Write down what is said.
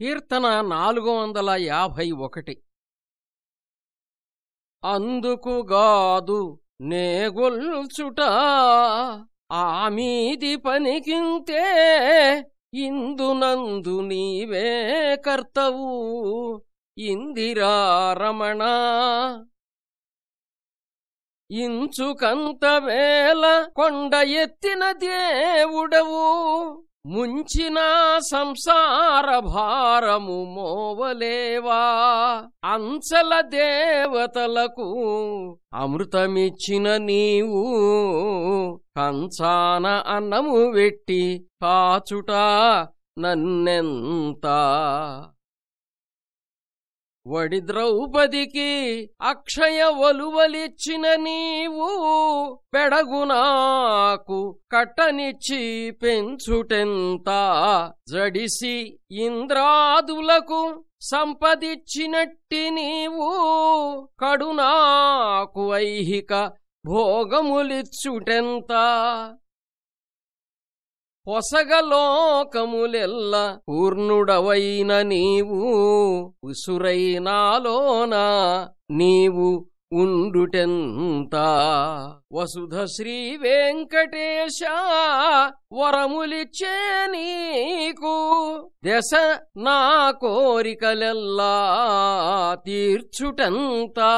కీర్తన నాలుగు వందల యాభై ఒకటి. అందుకుగాదు నేగొల్చుట ఆమీది పనికింతే ఇందునందు నీవే కర్తవు ఇందిరారమణ. ఇంచుకంత వేల కొండ ఎత్తిన దేవుడవు ముంచిన సంసార భారము మోవలేవా? అంచల దేవతలకు అమృతమిచ్చిన నీవు కంచాన అన్నము వెట్టి కాచుట నన్నెంత? వడి ద్రౌపదికి అక్షయ ఒలువలిచ్చిన నీవు పెడగునాకు కట్టనిచ్చి పెంచుటెంత జడిసి ఇంద్రాదులకు సంపదిచ్చినట్టి నీవు కడునాకు ఐహిక భోగములిచ్చుటెంత. పొసగలోకములెల్ల పూర్ణుడవైన నీవు ఉసురైనాలోన నీవు ఉండుటెంత? వసుధ శ్రీ వెంకటేశ వరములిచ్చే నీకు దశ నా కోరికలెల్లా తీర్చుటంతా?